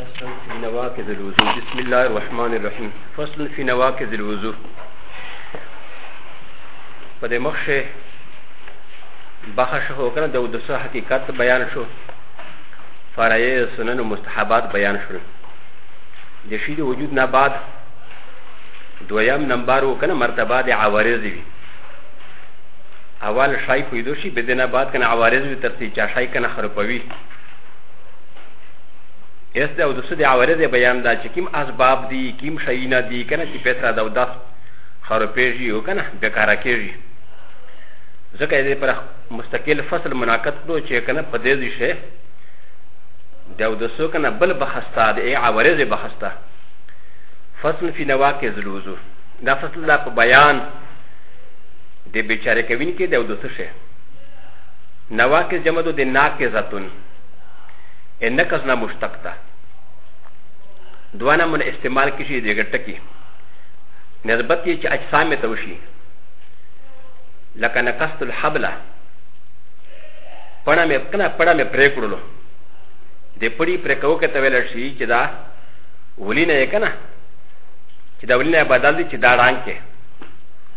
فصل في نواقض الوضوء بسم الله الرحمن الرحيم فصل في نواقض الوضوء په دې مخشه بحث هو کنه د ودسه حقیقت بیان شو فرایه سنن او مستحبات بیان شو د شی د وجود نه بعد دویم نمبر و کنه مرتبه د عوارض وی اول شای پیدا شي به دینه بعد کنه عوارض وي ترڅو چې شای کنه خرابوي اس د او د سود عوارض بیان دا چې کوم اسباب دي کوم شای نه دي کنه چې پیسې دا او داس خرابېږي او کنه بیکاره کېږي ځکه دې پر مستقل فصل مناقض کړو چې کنه په دې دي شي د او د سو کنه بل بحثتا د ای عوارض بحثتا فصل فی نواقض الوضو دا فصل دا په بیان د بیچاره کوونکي د او د څه شي نواکز جمع د ناکزتون ا نکز نه مشتق ده دوانه من استعمال کشي د ګټکی نسبت یې چې اجسام ته وشي لکه نقصت الحبله پړه مې کنه پړه مې پرې کړلو د پړی پرې کوو کې ته ویل شي چې دا ولینه یې کنه چې دا ولینه بدل دي چې دا رنګ کې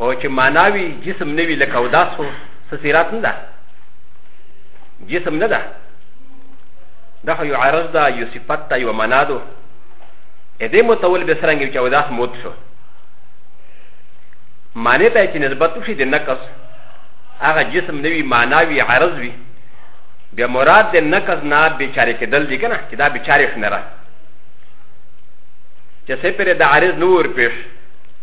او چې معنا وي جسم نه وي لکه اوداس خو څه سیرات نه ده جسم نه ده دا خو یو عرض ده یو صفت ده یو معنا ده ا دې متول به څرنګه وي چې اوداس موت شو معنی ته چې نسبت وشي د نقص هغه جسم نه وي معنا وي عرض وي بیا مراد د نقص نه بیچاره کېدل دي که نه چې دا بیچاره شنره چې سپره د عارض نور پیش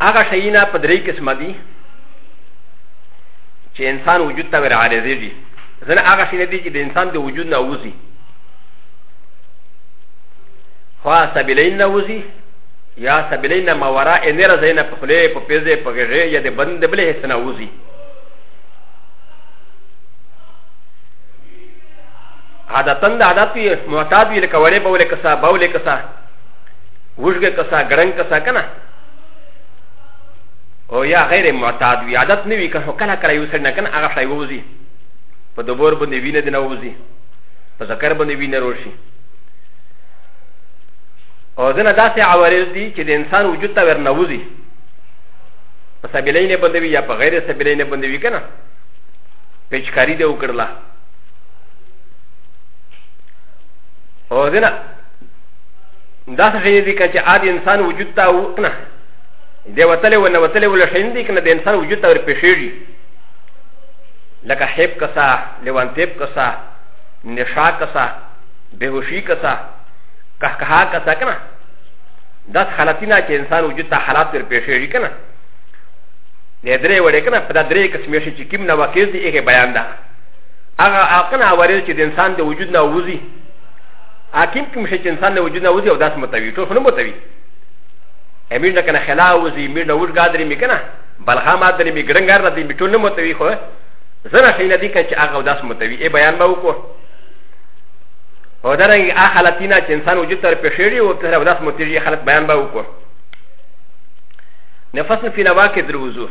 هغه شينا په درې قسمه دي چې انسان وجود ته ور عارضي دي ځنه هغه شي دي چې د انسان د وجود نه وځي خو سبیلین نه وځي یا سبیلین نه ماورا یې نه راځي نه په خله په پیزه په غږه یا د بند بلې هیڅ نه وځي عادتا د عادت وي معتاد وي لکه وړې بولې کسا بولې کسا وژګه کسا ګړنګ کسا که نه او یا غیر معتاد وي عادت نه وي که خو کله کله یو سړی نه که نه هغه شی ووځي په دوبور باندې وینه دې نه ووځي په ذکر باندې وینه روشي او ځنه داسې عوارض دي چې د انسان وجود ته ورنه وځي په سبیلینه باندې وي یا په غیر سبیلینه باندې وي که نه پیچکاري دې وکړله او دنا دا څه شي دي چې عاد انسان وجود ته و کنه دی وتلې و نه وتلې ول شین دي کنه د انسان وجود ته ور پېښېږي لکه حیب کسا لیوانتیب کسا نشا کسا بهوشي کسا کهکها کسا کنه دا حالتونه چې انسان وجود ته حالات ور پېښېږي کنه د درې وړې کنه په دا درې قسمې شي چې کوم نواقص دي یې بیان ده هغه عاقل عوارض چې د انسان د وجود نه وځي حاکم کوم شي چې انسان له وجود نه وځي او داس متوي ټول نه متوي امیر نه کنه خلا وځي امیر نه وځ ګادري مې کنه بلغام ادري مې ګرنګار نه دي مې ټول نه متوي خو زنه شي نه دي کنه چې هغه داس متوي ای بیان به وکړو او دا رنګ هغه حالتونه چې انسان وجود تر پېښېږي او تر داس متوي حالت بیان به وکړو نفس في نواكد الوزور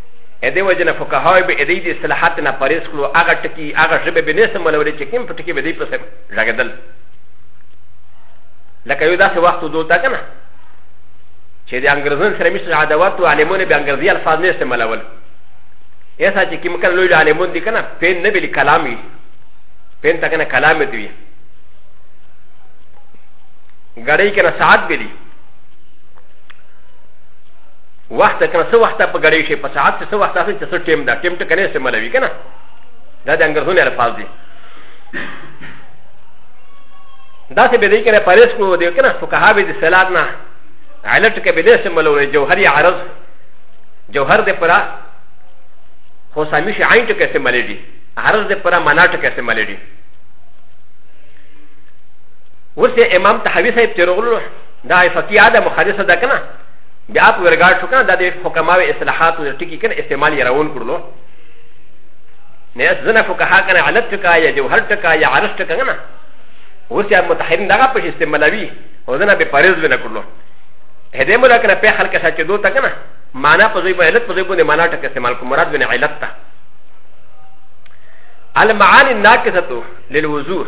ا دې وجه نه فقهاوی به ادې دې اصلاحات نه پرېز کړو هغه ټکي هغه ژبه به نه سمولولې چې کوم په ټکي به دې پسې ژغېدل لکه یو داسې وخت ودولته که نه چې د انګرېزانو سره مشته عداوت و عالمونه به انګرېزي الفاظ نه استعمالول ایسا چې کوم کله لوی عالمون دي که نه پین نه بلی کلام وي پین ته که نه کلام به وي ګړۍ که نه ساعت به دي وخت کنه څه وخت په غړې شي په ساعت څه وخت اخلي چې څه ټیم دا ټیم ته کنه استعمالوي کنه دا د انګرزونو الفاظ دي دا څه به دې کنه پاریس کو دی کنه فقها به د سلاد نه علت کې به دې استعمالوي جوهري عرض جوهر دې پرا خو سامي شي عین ته کې استعمالې دي عرض دې پرا معنا ته کې استعمالې دي ورسه امام تحوی صاحب تیرغلو دا فقیه ده مخالصه ده کنه بیا په ورګار شو کنه دا د حکماوي اصلاحات او ټکی کنه استعمال یې راون کړلو نه زنه فقها کنه علت ټکا یا جوهر ټکا یا عرش ټکا کنه اوس یا متحرین دغه په استعمالوي او زنه به پرز ونه کړلو هدې مولا کنه په خلک سره چې دوه تا کنه معنا په ځای په علت په ځای باندې معنا ټکا استعمال کو مراد ونه علت ته المعاني الناقصه للوضوح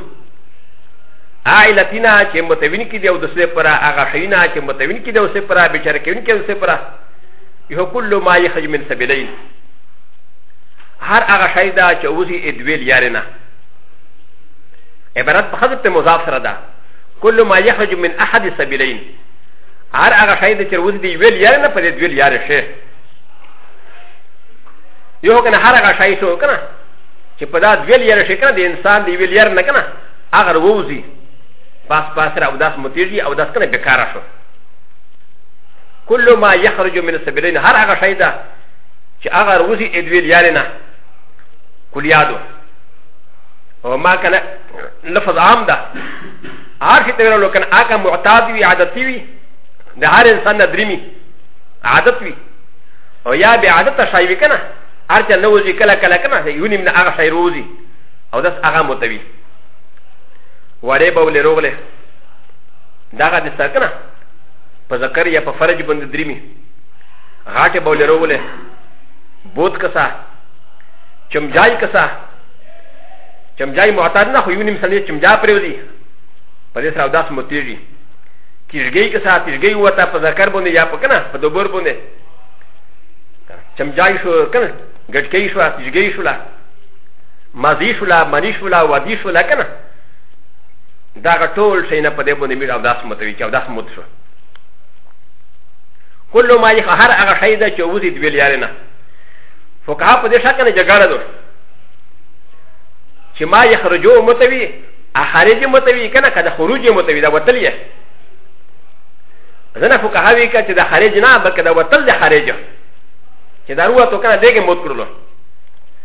عائلتنا چې متوین کې دی او د سې پر هغه شینا چې متوین کې دی او سې پر بیچاره کې کې سې پر یو کل ما یخرج من سبیلین هر هغه شی دا چې اوسې ادویل یارنه عبارت په حضرت مضاف سره ده كل ما يخرج من احد السبيلين هر هغه شی د چې وز دی ویل یار نه پدې ویل یار شي یو کنه هر هغه شی سو کنه چې په دا ویل یار شي کنه د انسان دی ویل یار نه کنه اگر ووزی پاس پاس را اوداس متیجی اوداس کنه بکارا شو کل ما یخرج من سبیلین هر هغه شی ده چې اگر ووزی ادوی لیارې نه کلیادو او ما کنه لفظ عام ده هر شي ته ویلو کنه هغه معتاد وي عادتي وي د هر انسان نه درېمي عادت وي او یا بې عادته شی وي کنه هر چا نه وځي کله کله کنه یونیم نه هغه شی روځي او داس هغه متوي وړې به ولې روغلې دغه د سکنه په ذکر یا په فرج باندې دریمي غاټه به ولې روغلې بوت کسا چمجای کسا چمجای معتاد نه خو یو نیم سلې چمجا پرېوځي په دې سره داس متیږي تیږي کسا تیږي وته په ذکر باندې یا په کنه په دوبر باندې چمجای شو کنه ګټکې شو تیږي شو لا مزي شولا مني شولا ودي شولا کنه دا غټول شي نه په دې باندې مير او داس متوي چې او داس مت شو كل ما يخ هر هغه شي ده چې وزي دوی لري نه فقها په دې شکل نه جګړه ده چې ما يخرجو متوي اخرج متوي کنه کده خروج متوي دا وتل یې زنه فقها وی کړه چې دا خارج نه بلکې دا وتل د خارج چې دا روه تو کنه دغه مت کړلو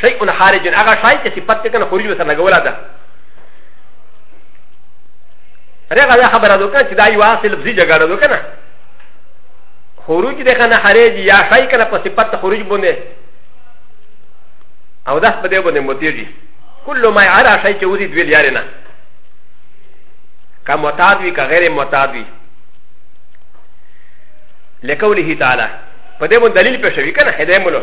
شيء خارج هغه شيء چې صفت کې کنه خروج وسره لګولا ده رغه دا خبره ده کنه چې دا یو اصل لفظي جګړه ده کنه خروج ده کنه خارج یا شيء کنه په صفت خروج باندې او داس په دې باندې متیږي كل ما يرى شيء چې وزي دوی لري نه کا معتاد وي کا غیر معتاد وي لکوله تعالی په دې باندې دلیل پېښوي کنه هدايه ملو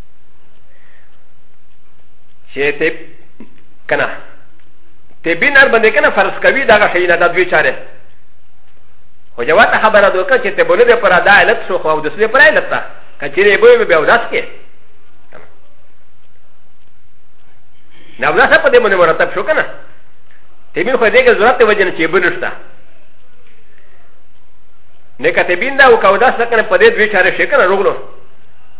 چې ته کنه ته به نر باندې کنه فرض کوي دا شي نه دا دوی چاره خو جواب خبره دوکه چې ته بوله پر ادا علت شو خو د سړي پر علت تا کچېره به به اوداس کې نه اوداس په دې باندې مرتب شو کنه ته به خو دې کې ضرورت وجه نه چې بنشتا نه کته بیندا او کاوداس کنه په دې دوی چاره شي کنه روغلو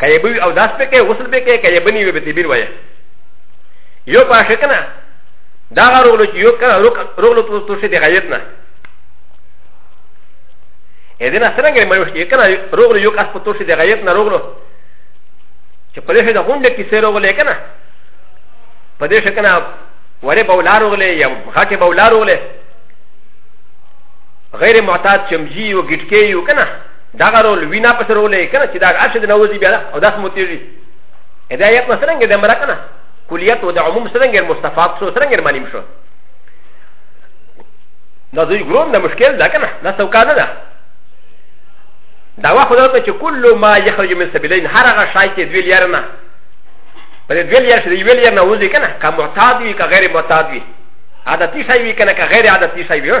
که یې بوي او داس پکې غسل به کې که یې بنی وي به تبیر وایي یو په شک نه دا هغه رغلو چې یو کله رغلو په توشه د غیرت نه ا دې نه څنګه مې وشي کنه رغلو یو کس په توشه د غیرت نه رغلو چې په دې شه د غونډه کې سره رغلې کنه په دې شه کنه وره به ولار رغلې یا غټه به ولار رغلې غیر معتاد چمجی او ګټکې یو کنه دا غرول وینا پس رولې کنه چې دا ارشد نه وځي بیا او داس مو تیږي دا یو مسرنګ د مرا کنه کلیت او د عموم سرنګ مستفاد سو سرنګ معلوم شو دا دوی ګروم د مشکل دا کنه دا څوکا نه ده دا وا خدای ته چې کله ما یخرج من سبیلین هر هغه شای چې دوی لري نه په دې دوی لري چې دوی لري نه وځي کنه که معتاد وي که غیر معتاد وي عادتي شای وي کنه که غیر عادتي شای وي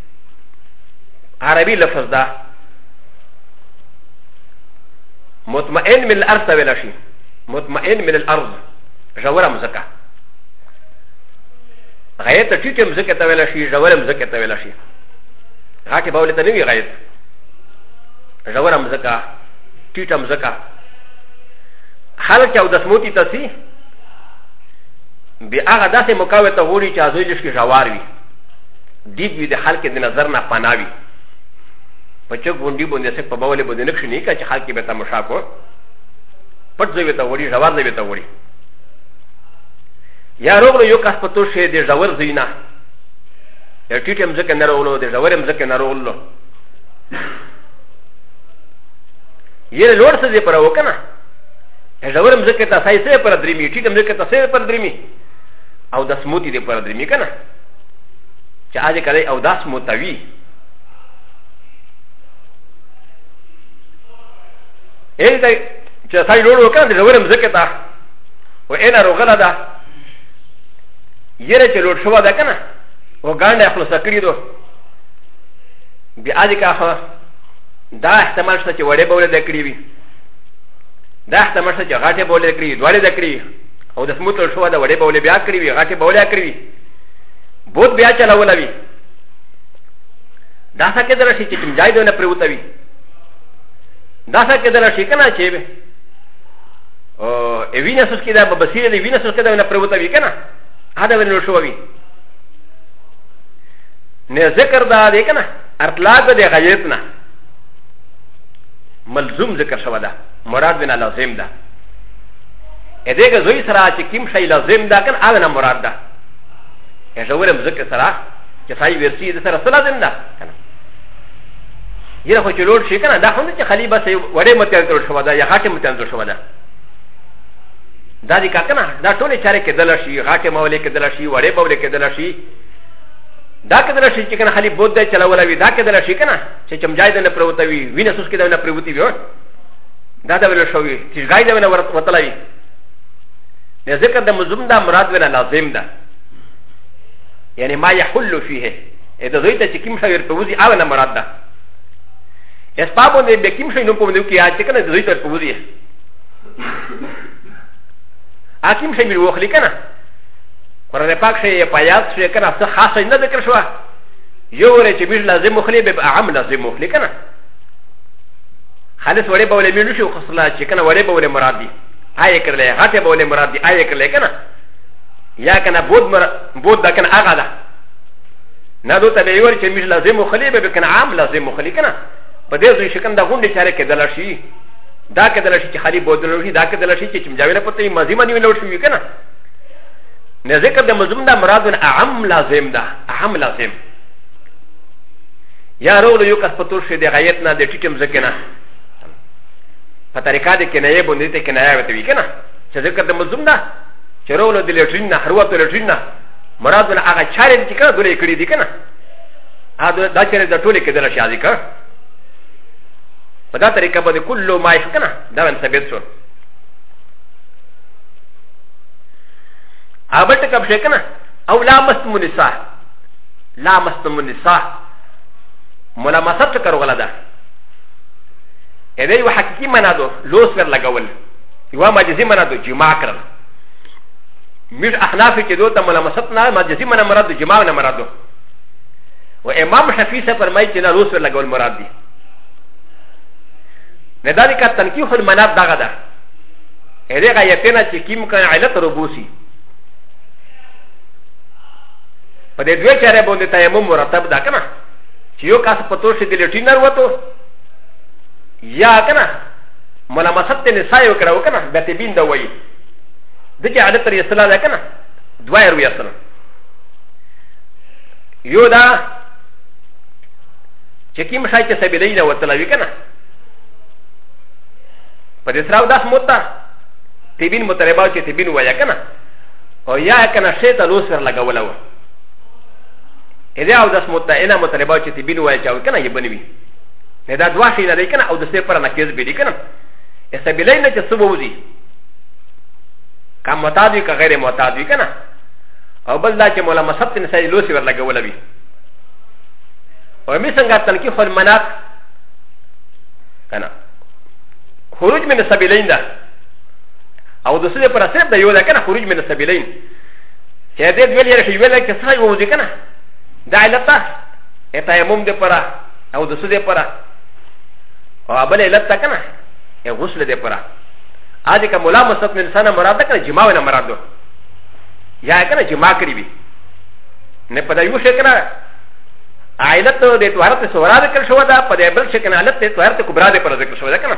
عربي لفظ ده مطمئن من الارض ته ویل شي مطمئن من الارض ژوره مځکه غایت ته ټیټه مځکه ته ویل شي ژوره مځکه ته ویل شي غاټې باولې ته نه وي غایت ژوره مځکه ټیټه مځکه خلک او دسموتی ته سي بیا هغه داسې مکاوه ته وړي چې ازوی لشکې ژوار وي دیګ وي د خلک د نظر نه پناه وي په چوک غونډي باندې سک په باولې باندې نقش نه کا چې خلک به تماشا کو پټ ځای ته وړي ژور ځای ته وړي یا روغلو یو کس په تو شي د ژور ځای نه یا ټیټ هم ځکه نه روغلو د ژور هم ځکه نه روغلو یې لوړ څه دې پر وکنه ژور هم ځکه تاسو یې پر درې می ټیټ هم ځکه تاسو یې پر درې می او د سموتی دې پر درې می کنه چې اجه کله او داس متوي اې دا چې سای لوړ وکړ د ورم زکه تا و انا روغلا دا یره چې لوړ شو دا کنه و ګانډه خپل سکړی دو بیا اجه کا دا احتمال شته چې وړې بوله دکړي وي دا احتمال شته چې غاټه بوله کړی دوړې دکړي او د سموتل شو دا وړې بوله بیا کړی وي غاټه بوله کړی وي بود بیا چلا ولا وی دا سا کې درشي چې کوم ځای دونه پروت وی دا سا کې درشي کنه چې به او ای وینه سس کې دا په بصیر دی وینه سس کې دا نه پروت وی کنه هدا ونه شو وی نه ذکر دا دی کنه ارتلاق دی غیرت نه ملزوم ذکر شوه ده مراد بنا لازم ده ا د ه ګ زوی سره چې کوم شی لازم ده کنه هغه نه مراد ده ا ژور مزکه سره چې سای ورسی د سره سره لازم ده کنه یره خو چې لوړ شي کنه دا هم چې خلی بس وړې متنظر شو ده یا غاټه متنظر شو ده دا دي کنه دا ټول چاره کې دل شي غاټه مولې کې دل شي وړې بولې کې دل شي دا کې دل شي چې کنه خلی بود ده چلولوي دا کې دل شي کنه چې چمجای ده نه پروتوي وینې سوس کې ده نه پروتوي دا دا ویل شوی چې غای دا ویل وتلای نه ذکر د مزوم دا مراد ویل لازم ده یعنی ما یحل فیه ا د دوی ته چې کوم شاعر په وزي او نه مراد ده اسباب دې به کوم شي نو په دې کې اچ کنه د دوی ته په وزي حاکم شي مې وخلی کنه قرآن پاک شي په یاد شي کنه څه خاص نه ذکر شوه یو ورې چې بیل لازم مخلی به عام لازم مخلی کنه خالص وړې بولې مې نشو خصله چې کنه وړې بولې مراد دي آی کرلې غټه بولې مراد دي آی کرلې کنه یا کنه بود مر بود دا کنه هغه ده نه دوته به یور چې مش لازم خلی به کنه عام لازم خلی کنه په دې ځای شکن دا غونډې چاره کې دلر شي دا کې دلر شي چې خالي بود دلر شي دا کې دلر شي چې چمجاویله پته یې مزیمه نیول لور شي کنه نه ذکر د مزمن دا مراد عام لازم ده عام لازم یا رولو یو کس پتور شي د غایت نه د ټیټم ځکه نه په طریقه د کنایه باندې ته کنایه وته وی کنه چې ذکر د مزوم نه چې رولو د لټرین نه هروت لټرین نه مراد نه هغه چارې چې کنه دلې کړې دي کنه هغه دا چارې د ټولې کې دلې شي ذکر په دا طریقه باندې کله ما یې کنه دا هم ثابت شو هغه ټکب شي کنه او لا مست منساه لا مستم النساء ملامسات کرو غلا ده ا دې یو حقيقي معنا دو لوس ور لګول یو مجازي معنا دو جماع کړل مش احناف چې دوته ملامسات نه مجازي معنا مراد جماع نه مراد دو و امام شفیع سے فرمائی چنا روس پر لگول مراد دی نداری کا تنکیح المنات داغا دا ایدے غا یتینا چی کیم کن علت ربوسی په دې دوه چاره باندې تیمم مرتب ده کنه چې یو کس په توشه د لټی نر وته یا کنه ملامست نه سایو کړو کنه به ته بین دا وایي د چې عادت پر اصطلاح ده کنه دوه یې وی اصلا یو دا چې کیم شای چې سبیلې نه وته لوي کنه په دې سره داس موتا تبین متربا چې تبین وایا کنه او یا کنه شی ته لوس سره لګوله و اذا او داس متعینه مطالبه چې تبین وای چاو کنه یې بنوي نه دا دوا شي نه دی کنه او د سه پر نه کېز به دی کنه استبیلای نه چې سبو وزي کم معتاد وي که غیر معتاد وي کنه او بل دا چې مولا مصحف ته نسای لوس ور لګوله وي او می څنګه تنکی خل منات کنه خروج من سبیلین ده او د سوده پر صرف د یو ده کنه خروج من السبیلین چې دې دوی لري چې ویل کې څه یو ځای کنه دا علت ده اتیمم دې پر او د سوده پر او بل علت ده کنه غسل دې پر ا دې کوم مولا مصطفی من سنه مراد کنه جماع نه مراد ده یا کنه جماع کړی وي نه پدا یو شي کنه عائلت د توارت سورا ذکر شو دا په دې بل شي کنه علت د توارت کبرا دې پر ذکر شو دا کنه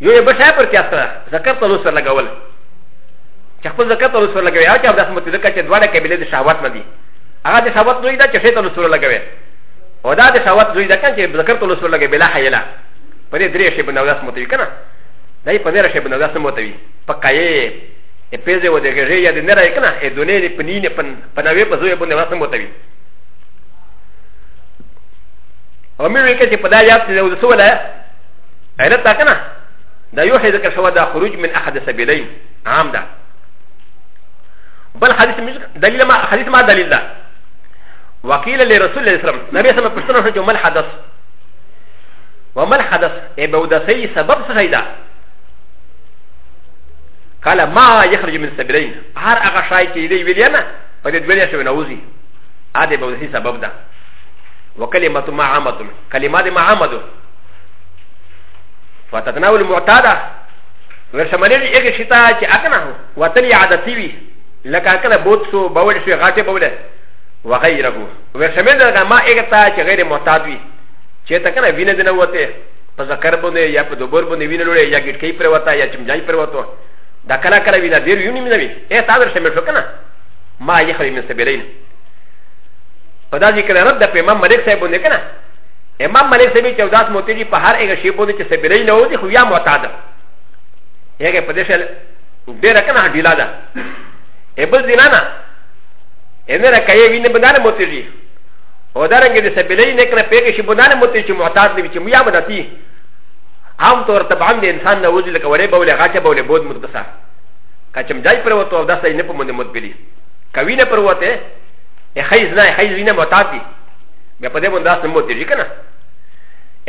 یو یې بشای پر قیاس کړه زکات ته لوسر لګول چې خپل زکات ته لوسر لګوي او چې اوداس مو تدکه چې دواړه قبیله د شهوت نه دي هغه د شهوت دوی ده چې شی ته لوسر لګوي او دا د شهوت دوی ده کنه چې زکات ته لوسر لګوي بلا حیلا په دې درې شی بنه اوداس مو توي کنه دا یې په دې شی بنه اوداس مو توي په کایې ا پ ي ز ه و د غ ر ي ا د ن ر ا ي ک ن ا ا د و ن ي د پ ن ي ن پ ن پ ن و ي پ ز و ي ب ن و ا س م و ت و ي او مې وکړه چې په دا یاد چې د وسوله علت دا کنه دا یو حدیث ذکر شوی دا خروج من احد سبیلین عام ده بل حدیث مش دلیل ما حدیث ما دلیل ده وقیل لرسول الله صلی الله علیه وسلم نبی صلی الله علیه وسلم چې مل حدث ومل حدث ای بودسی سبب څه دی قال ما يخرج من سبيلين هر هغه شای چې دی ویل نه په دې دوی شوی نوځي ا دې بودسی سبب ده وکلمه ما عامه کلمه ما عامه وتتناول المعتاده ورشمالي دي ايه شتا چې اکنه وتلي عادتي وي لکه کنه بوت سو بول شي غاټه بوله وغيره ورشمال دغه ما ايه تا چې غیر معتاد وي چې تا کنه وینه دنه وته په ذکر باندې یا په دوبر باندې وینه لوري یا ګټکی پر وتا یا چمجای پر وته دا کله کله وینه ډیر یونی مینه وي ايه تا ورشمال شو کنه ما يخرج من سبيلين فدا ذكر رد في امام ملك صاحب ونكنا امام مالک سبي چې داس موتیږي په هر هغه شی باندې چې سبیلې نه وځي خو یا معتاد هغه په دې شل ډېر کنه ډیلا ده ابل دینا نه ان را کوي وینه بدانه موتیږي او دا رنګ دې سبیلې نه کنه پیګه شی بدانه موتیږي چې معتاد دی چې میا بدتی عام طور طبعا د انسان نه وځي لکه وړې بولې غاچه بولې بود مدبسه کچم جای پر وته او داسې نه په مونږ مدبلی کوي نه پر وته خیز نه خیز وینه معتاد دی بیا په دې باندې داسې مو تیږي کنه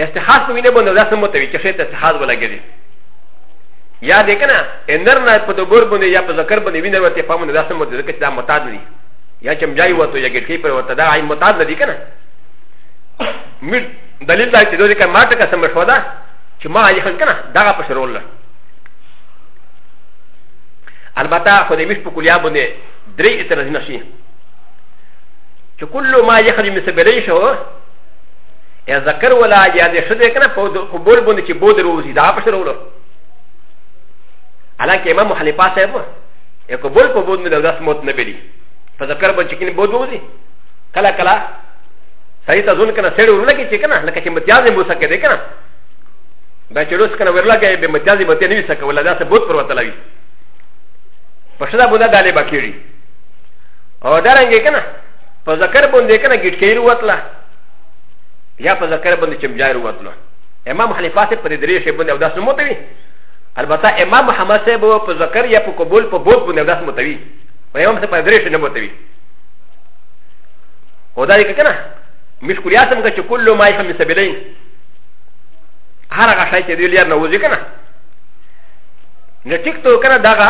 استخاص په وینه باندې داسې مو تیږي چې شی ته استخاص ولګي یا دې کنه اندر نه په دبر باندې یا په ذکر باندې وینه ورته په باندې داسې مو تیږي چې دا متاد دي یا چې مجای وته یا ګټي پر وته دا عین متاد دي کنه مر دلیل دا چې دوی کما ټکه سم شو دا چې ما یې خل کنه دا په شرول البته خو دې مش په کلیه باندې درې اعتراض نشي چې کله ما یې خریم سبلې شو یا ذکر ولا یا دې شته کنه په قبول باندې چې بود روزي دا په شروع حالانکه امام حنیفه صاحب یې قبول په بود باندې داس موت نه بلی په ذکر باندې چې بود روزي کلا کلا سړی ته ځون کنه سړی ورونه کې چې کنه لکه چې متیاز مو سکه دې کنه دا چې روز کنه ورلا کې به متیاز به ته نه سکه ولا دا څه بود پر وته لوي په شدا بودا دالې بکیری او دا رنګ کنه په ذکر باندې کنه ګټ کیر وتله یا په ذکر باندې چې بجار وتله امام حنیفه ته پر درې شی باندې او داس متوي البته امام محمد صاحب په ذکر یا په قبول په بود باندې داس متوي و امام صاحب پر درې شی نه متوي او دا یې کنه مشکلیات هم چې کله ما یې هم سبیلین هر هغه شی چې دی لري نه وځي کنه نه ټیک ته کنه داغه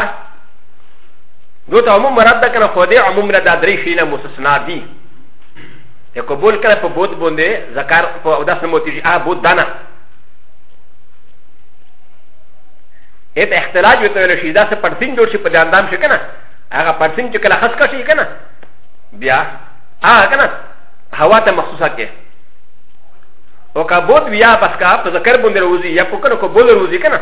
دو ته عموم مراد ده کنه خو دې عموم نه دا درې شي نه مستثنا دي ته قبول کړه په بود باندې ذکر په او داس نه موتیږي آ بود دانه ایت اختلاج وته ویل شي دا څه پرسین جوړ شي په اندام شي کنه هغه پرسین چې کله خس کشي کنه بیا آ کنه هوا ته مخصوصه کې او کا بود بیا بس کا په ذکر باندې روزي یا په کنه کو بول روزي کنه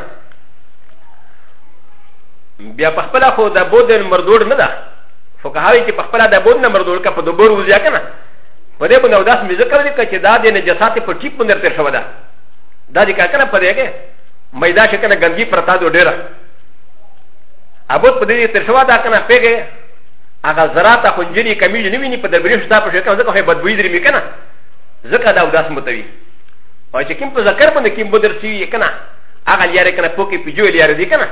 بیا په خپل خو د بود نمبر دوړ نه ده فقهاوی چې په خپل د بود نمبر دوړ کا په دوبر وځي کنه په دې باندې اوداس مې ذکر دي چې دا د نجاسات په ټیپ باندې تر شو ده دا دې کا کنه په دې کې مېدا شي کنه ګندګي پرتا دو ډېره ابوت په دې تر شو ده کنه پیګه هغه زراعت خنجری کمیل نه ویني په دبرې شتا په شکه ځکه هي بدبوې درې مې کنه ځکه دا اوداس متوي او چې کوم په ذکر باندې کوم بدر سی کنه هغه لیاره کنه پوکې پیجو لیاره دي کنه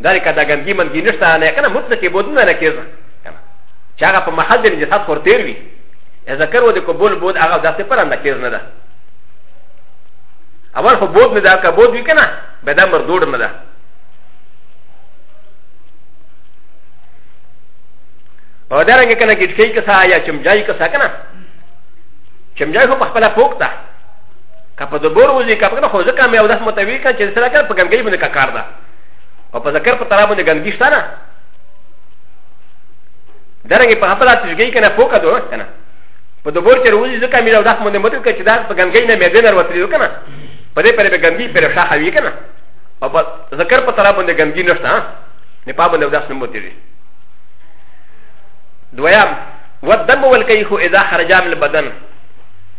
دا لکه دا ګندګي منګي نشته نه کنه مطلقې بودونه نه کېږي کنه چې هغه په محل د نجاست خور تیر وي ذکر و د قبول بود هغه داسې پر نه کېږي نه ده اول خو بود نه ده که بود وي کنه به دا مردود نه ده او دا رنګه کنه کې ټکی کسا یا چمجای کسا کنه چمجای خو په خپل پوک ده که په دبور وځي که په کنه خو ځکه مې او داس متوي کنه چې سره کنه په ګنګي باندې کار ده او په ذکر په طرف باندې ګنګي شته نه درنګ په خپل تشګي کنه پوکا دوه کنه په دبور چې وځي ځکه مې او داس مونږ متو کې چې داس په ګنګي نه مې دینر وتلی کنه په دې پرې به ګنګي پرې شاخه وی کنه او په ذکر په طرف باندې ګنګي نشته نه پابه نه داس نه متوي دویم والدم والكيخ اذا خرج من البدن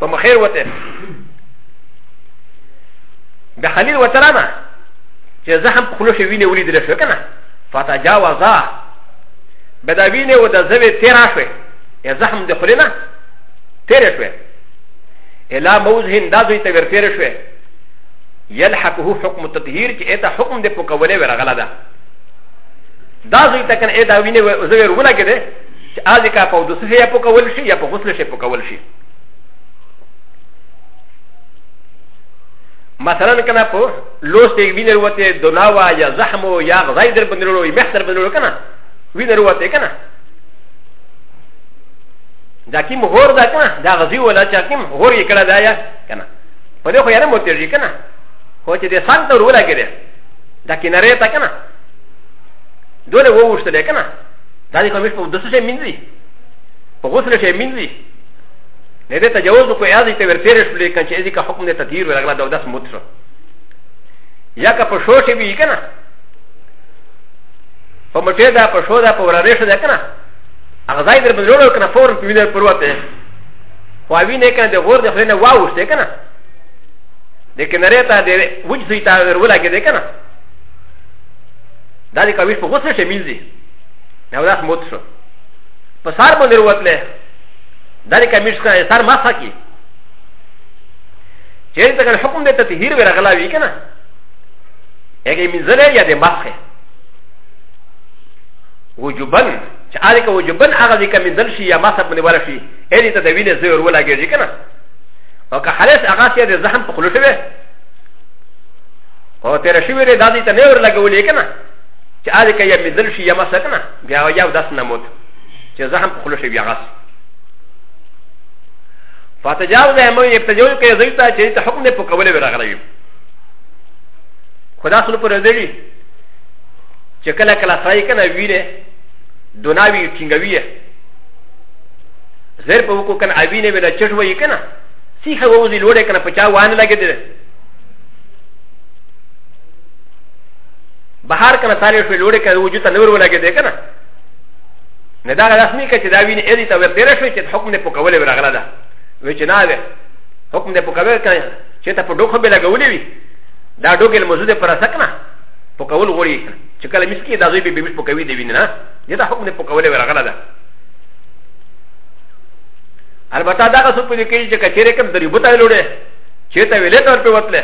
په مخیر وته د خلیل وترانه چې زه هم په خلوش وینې ولیدل شو کنه فتجاوزا به دا وینې و د زوی تیرا شوې یا زه هم د خلی نه تیرې شوې الا موزهن دا زوی ته ور تیرې شوې یلحقه حکم التطهیر چې اته حکم د پکولې ورغله ده دا زوی ته کنه اته وینې زوی ورولګې ده چې اځکه په دوسه یا پکول شي یا په غسل شي پکول شي مثلا کنه په لوس ته وینر وته دناوا یا زحم او یا غزای در بندرو یا محتر بندرو کنه وینر وته کنه دا کیم هور دا کنه دا غزی ولا چا کیم هور یې کړه دا یا کنه په دې خو یې نه موتیږي کنه خو چې دې سان ته ورولا کړي دا کینره تا کنه دوله ووشتل کنه دا دې کومش په دسه شي مینځي په غسل شي مینځي نه دې تجاوز کو یاد ته ور تیر شولې کنه چې دې کا حکم دې تطهیر ورغلا دا داس موت شو یا کا په شو شي وی کنه په مټه دا په شو دا په وراره شو دا کنه هغه ځای در بدلول کنه فور په وینر پروته خو وینه کنه د غور د خلینه واوښته کنه د کناره ته د وجه سي تا ورولا کې ده کنه دا د کوي په غوسه شي ميل دي نو دا موت شو په سار باندې وروتله دا د کمیش کنه سار ما سکی چې ته کنه حکم دې ته تهیر ورغلا وی کنه هغه منځله یا د مخه وجوبن چې هغه کو وجوبن هغه دې کمی دل شي یا ما سب باندې ورشي هدي ته د وینې زور ولاګیږي کنه او که خلاص هغه چې د زحم په خلوته وي او تیر شوی دی دا دې ته نه ورلګولې کنه چې هغه کې یا مدل شي یا ما سکنه بیا وجه او داس نموت چې زه هم خلوش بیا غس فتجاوز همو یبتجاوز کې زوی ته چې ته حکم نه په کولې ورغلی خدا سره پر دې چې کله کله سړی کنه وینه دوناوی ټینګوي زر په وکړه کنه اوی نه ویل چټ وای کنه سیخه ووزي لوړې کنه په چا وانه لګېدل بهر کنه ساري په لوړ کې وجود ته نور ولګي دی کنه نه دا غلاس نه کچ دا وین اې دې ته ور ډیر شو چې حکم دې په کوله ورغله ده و چې نه ده حکم دې په کوله کنه چې ته په ډوخه به لګولې وي دا ډوګل موجود پر سکنه په کول غوړي چې کله مسکی دا زوی به به په کوي دی ویني نه دې ته حکم دې په کوله ورغله ده البته دا څه په دې کې چې کچېره کوم درې بوتای لوړې چې ته ویلې تر په وتله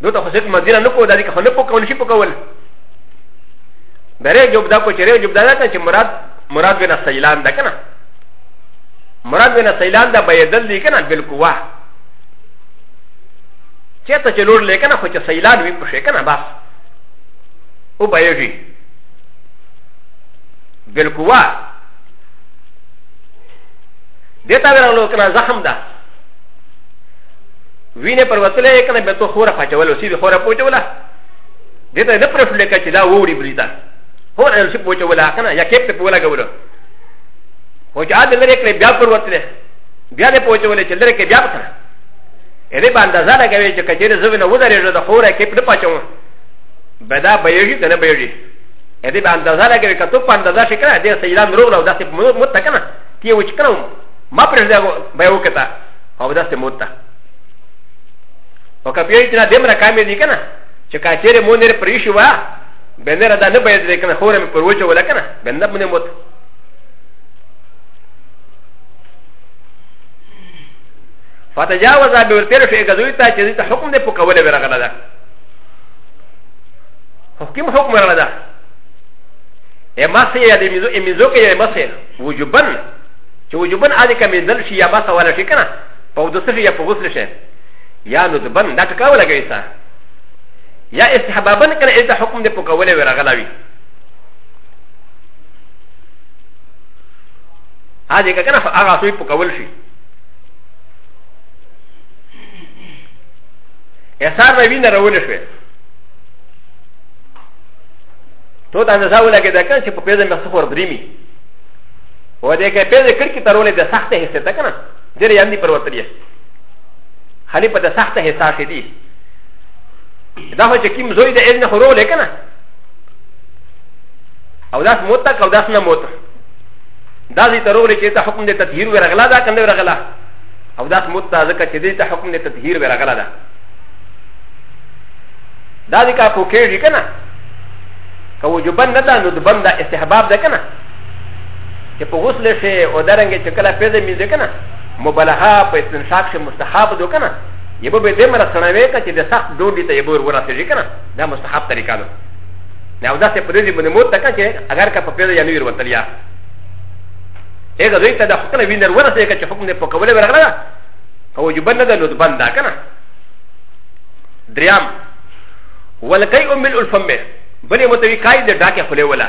دوی ته خو څوک مدینه نه کوو دا دي که خو نه پکول شي پکول بره جوب دا کو چې ری جوب دا نه چې مراد مراد بنا سیلان ده که نه مراد بنا سیلان ده بایدل دی که نه بالقوه چې ته چې لوړ لیکنه خو چې سیلان وي پښې که نه بس او بایږي بالقوه دې ته ورغلو که نه زخم ده وینه پر وتلې یې کنه به تو خوره پچول سی خوره پوچوله دې ته نه پرفلې کچ دا ووري بریدا هو نه سی پوچوله کنه یا کېپ ته پولا غوړو هو چې عادل لري کړې بیا پر وتلې بیا دې پوچولې چې لري کې بیا کنه اې دې باندې ځاله کوي چې کچېره زوینه ودرې د خوره کېپ نه پچوم بدا بيجي کنه بيجي ا د ي ب ا ن د ز ا ل ك ي ك ت و ب ا ن د ز ا ش ك ر ا د ي س ي ل ا ن رو ل و د ا س ي م ت ك ن ا ت ي و ش ك ر ا م ا ب ر ز د ا ب ي و ك ت ا او داسې موت ده او که پیوی تینا دیم رکامی دی کنه چې کاچیر مو نیر پریشو وا بندر دا نه باید دی کنه خورم پر وچه ولا کنه بندر مونه موت فتجاوز به ورتیر شو غزوی ته چې ته حکم دې په کوله ورغله ده حکم حکم ورغله ده اما سي یا دې میزو امیزو کې یا مسه وجوبن چې وجوبن عادي کمېدل شي یا ما سواله شي که نه په اودس شي یا په غسل شي یا ندبن دا ټکا ولګوي سه یا استحبابن که نه هلته حکم دې په کولی وي راغلی وي هذه كان هغه سوي په کول شي اثار به وینه راول شي تو دا نه زاوله کې دا کان چې په پیدا مې څخه ور درېمي و دې کې په دې کړ کې ترولې د سخته حصہ ده کنه دې یې اندي پروتلې خلی په د سخته حصہ شې دي دا هو چې کیم زوی د اذن خورو لیکنه او داس موت او داس نه موت دا دې ترولې چې ته حکم دې تطهیر ورغلا دا کنده ورغلا او داس موت ته ځکه چې دې ته حکم دې تطهیر ورغلا دا دا دې کا کو کېږي کنه که وجوبن نه ده نو د بنده استحباب ده کنه چې په غسل شي او درنګ چې کله پیدا مې ده کنه مبالغه په استنشاق شي مستحب ده کنه یبه به دې مر سره وې چې د سخت ډوډۍ ته یبه ورسېږي کنه دا مستحب طریقه ده نه او دا څه پرې دې باندې مو تکه چې اگر کا په پیدا یا نویر وتلیا هغه دوی ته د خپل وینر ورسېږي چې حکم دې په کوله ورغله او جبن ده نو بند ده کنه دريام ولكي امل الفم بني متوي كاي د داكي خلي ولا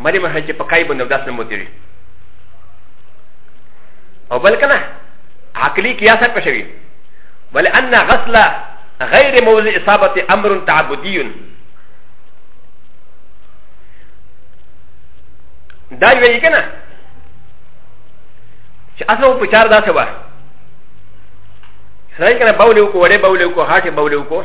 مری مهر چې پکای باندې داس نه موتیږي او بل کنه عقلی قیاس په شوی بل ان غسل غیر موضع اصابه امر تعبدی دا وی کنه چې اصل په چار داسه و سره کنه باولې کو وړې باولې کو هاټه باولې کو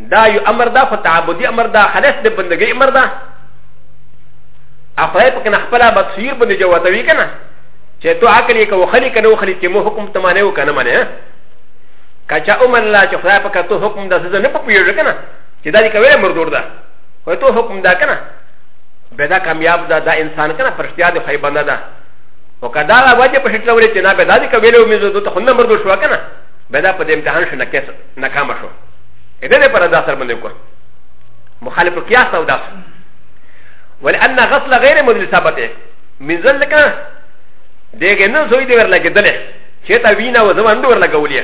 دا یو امر دا خو تعبدي امر دا خلاص د بندګۍ امر دا اخوای په کنه خپل بصیر باندې جواتوي کنه چې تو عقل یې کو خلی کنه خلی چې مو حکم ته معنی وکنه معنی کچا عمر لا چې خدای په کتو حکم د سزا نه په پیژ کنه چې دا دې کوي مردور ده خو ته حکم دا کنه به دا کامیاب ده دا انسان کنه پرشتیا د خی بنده ده او کدا لا وجه په شکل ولې چې نه به دا دې کوي له مې زو ته خنه مردور شو کنه به دا په دې امتحان شنه کېسه ناکام شو اې دې پر دا سر باندې وکړ مخالف قياس او داس ولأن غسل غير مدل ثابته من ذلك دغه نه زوی دی ورلګیدل چې تا وینا و زموږ اندور لګولې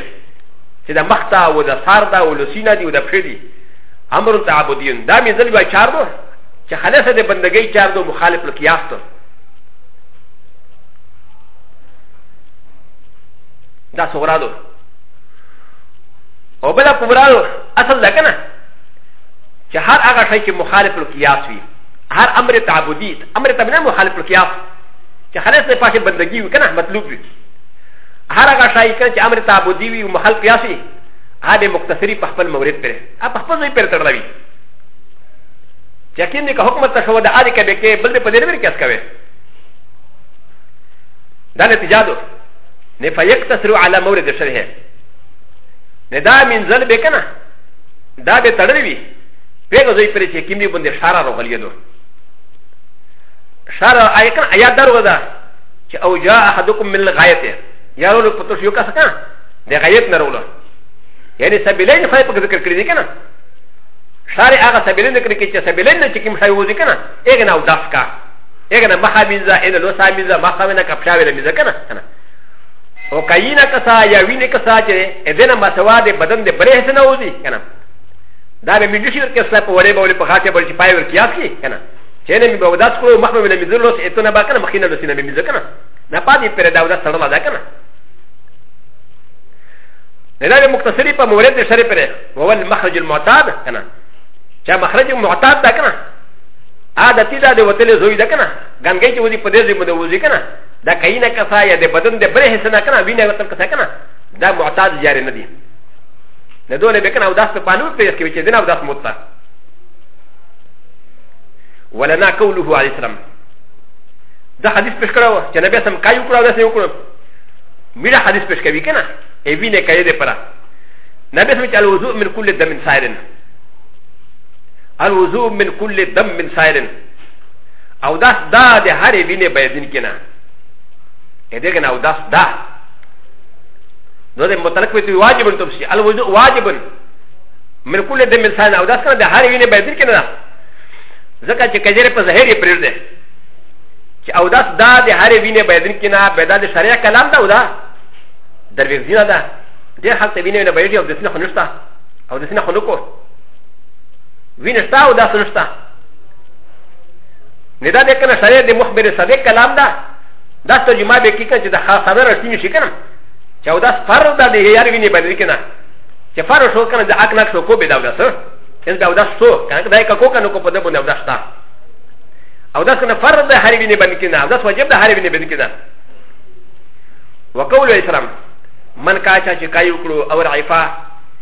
چې د مخته او د سار دا او لسینا دی او د پښې دی امر تعبدین دا مې ځل بیا چار دو چې خلاصه د بندګۍ چار دو مخالف لکیاس ته دا سورا دو او بلا کبرال اصل ده کنه چې هر هغه شی چې مخالف القياس وي هر امر تعبدي امر تبنا مخالف القياس چې خلاص نه پاتې بندگی وي کنه مطلوب وي هر هغه شی کنه چې امر تعبدي وي او مخالف قياس وي هغه مختصری په خپل مورد پر په خپل ځای پر تړلوي یقین دی که حکومت ته شو د اړیکه به کې بل دې په دې نه ورکیاس کوي دا نتیجه ده نه فیکتسرو علی مورد شرح نه دا منزل به کنه دا به تړل وي پیغه ځای پرې چې کیمې باندې شاره راغلی دو شاره آی کنه آیا درو ده چې او جاء احدکم من الغایته یا ورو په توش یو کس کنه د غایت نه وروله یعنی سبیلین خو په ذکر کړی دی کنه شاره هغه سبیلین ذکر کړي چې سبیلین چې کوم شای وځي کنه هغه نه او داس کا یګه نه مخه مینځه اله لو سا مینځه مخه وینه کا پښا وینه مینځه کنه کنه او کاینا کسا یا وینه کسا چې اذن ما سوا د بدن د بره حسن اوزی کنه دا به مینځ شي ورکه سلا په وړې بولې په خاطر بل چې پای ورکه یاد شي کنه چې نه می به وداس کړو مخه وینه مینځه لوس اته نه با کنه مخینه لوس نه مینځه کنه نه پاتې پر دا وداس سره لا کنه نه دا مختصری په مورد شری پره وول مخرج المعتاد کنه چې مخرج المعتاد دا کنه ا د تیدا د وتلې زوی ده کنه ګنګې چې ودی په دې ځای باندې وځي کنه دا کینه کسا یا د بدن د بره حصہ نه کنه وینه وتل کسا کنه دا معتاد جاری نه دي نه دوله به کنه او داس په پانو پیس کې چې دنه او داس موتا ولنا قوله عليه السلام دا حدیث پیش کړو چې نبی سم کایو کړو دا سې وکړو میرا حدیث پیش کوي کنه ای وینه کایې ده پره نبی سم چې الوضوء من كل دم سائرن الوضوء من كل دم من سائل او داس دا د هرې وینې بيدین کې نه دې کنه او داس دا نو د مطلق وي واجب ته شي الوضوء واجب من كل دم من سائل او داس کنه د هرې وینې بيدین کې نه ځکه چې کجره په ظاهر یې پرېږده چې او داس دا د هرې وینې بيدین کې نه بيدا د شریعه کلام دا او دا درویزینه ده ډېر خلک وینې نه بيدین او د سینه خنشته او د سینه خنکو وینه شته او داسې نه شته نه دا د کنه سره د مخبر صادق کلام ده دا ترجمه به کې کنه چې د خبره رسمي شي کنه چې او دا فرض ده د یار ویني باندې کنه چې فرض شو کنه د حق نه شو کو به دا وسه ان دا ودا سو کنه دا یک کو کنه کو په دې باندې ودا شته او دا کنه فرض ده هر ویني باندې کنه دا واجب ده هر ویني باندې کنه وقول الاسلام من کاچا چې کای وکړو او عفا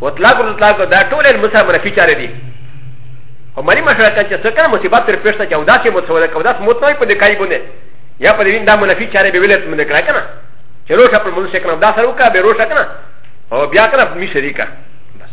وطلاق الطلاق دا ټول المسا منفي چاره دي او مری مشره کچ څه کنه مصیبت پر پښته چې اوداس یې متوله کو داس موت نه په دې کای بونه یا په دې دا منفي چاره به ولت من کړه کنه چې روښه پر مونږ شکنه دا سره وکړه به روښه کنه او بیا کنه می شریکه بس